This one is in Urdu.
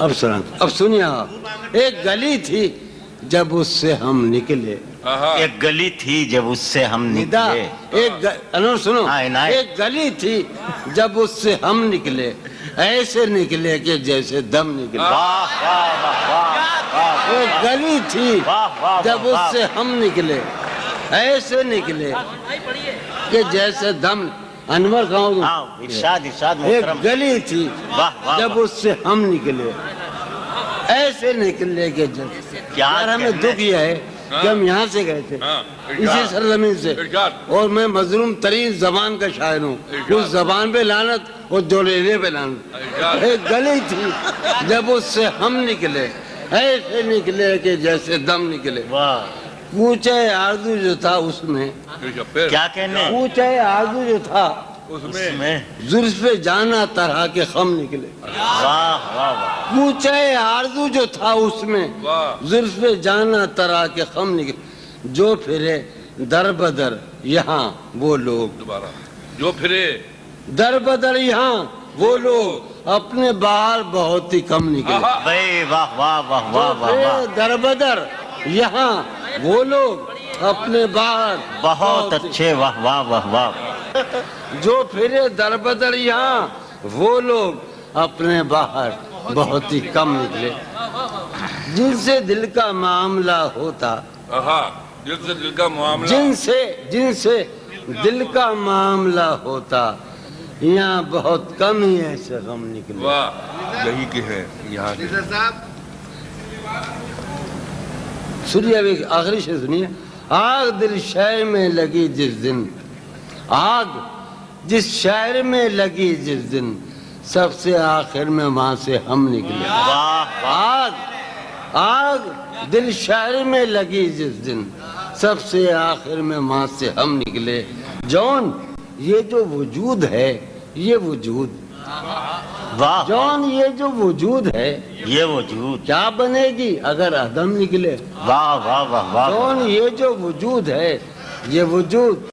اب سنا اب سنیے آپ ایک گلی تھی جب اس سے ہم نکلے۔ ایک گلی تھی جب اس سے ہم نکلے۔ ایک سنو۔ ہاں،۔ ایک گلی تھی جب اس سے ہم نکلے۔ ایسے نکلے کہ جیسے دم نکلے۔ واہ واہ واہ واہ واہ ایک گلی تھی جب اس سے ہم نکلے۔ ایسے نکلے کہ جیسے دم انور کہوں ہاں ارشاد ارشاد ایک محترم گلی تھی۔ جب۔ اس سے ہم نکلے۔ ایسے نکلے کہ جیسے کیا یار ہمیں دکھ یہ ہے کہ ہم یہاں سے گئے تھے۔ ہاں، اسی۔ سرزمین سے۔ اور میں مظلوم ترین زبان کا شاعر ہوں۔ اس زبان پہ لانت اور جولیلے پہ لانت۔ ایک گلی تھی۔ جب اس سے ہم نکلے ایسے نکلے کہ جیسے دم نکلے۔ پوچھے آرزو جو تھا اس میں۔ کیا کہنے؟ پوچھے آرزو جو تھا۔ اس میں۔ میں۔ زلف پہ جانا طرح کے خم نکلے۔ واہ واہ واہ۔ پوچھے آرزو جو تھا اس میں۔ واہ۔ زلف پہ جانا طرح کے خم نکلے۔ جو پھرے در بدر یہاں وہ لوگ۔ دوبارہ۔ جو پھرے۔ در بدر یہاں وہ لوگ۔ اپنے باہر بہت ہی کم نکلے۔ واہ واہ واہ واہ واہ۔ در بدر یہاں وہ لوگ اپنے باہر بہت اچھے واہ واہ واہ واہ۔ جو پھرے در بدر یہاں وہ لوگ اپنے باہر بہت ہی کم نکلے۔ جن سے دل کا معاملہ ہوتا دل سے دل کا معاملہ۔ جن سے جن سے دل کا معاملہ ہوتا یہاں بہت کم ہی ایسے غم نکلے۔ واہ یہی کہ ہے یہاں۔ سنیے ابھی آخری سے سنیے۔ آگ دل شہر میں لگی جس دن۔ آگ جس شہر میں لگی جس دن۔ سب سے آخر میں وہاں سے ہم نکلے۔ آگ آگ دل شہر میں لگی جس دن۔ سب سے آخر میں وہاں سے ہم نکلے۔ جون یہ جو وجود ہے یہ وجود۔ واہ جون یہ جو وجود ہے یہ وجود. کیا بنے گی اگر عدم نکلے؟ واہ واہ واہ واہ. جون یہ جو وجود ہے یہ وجود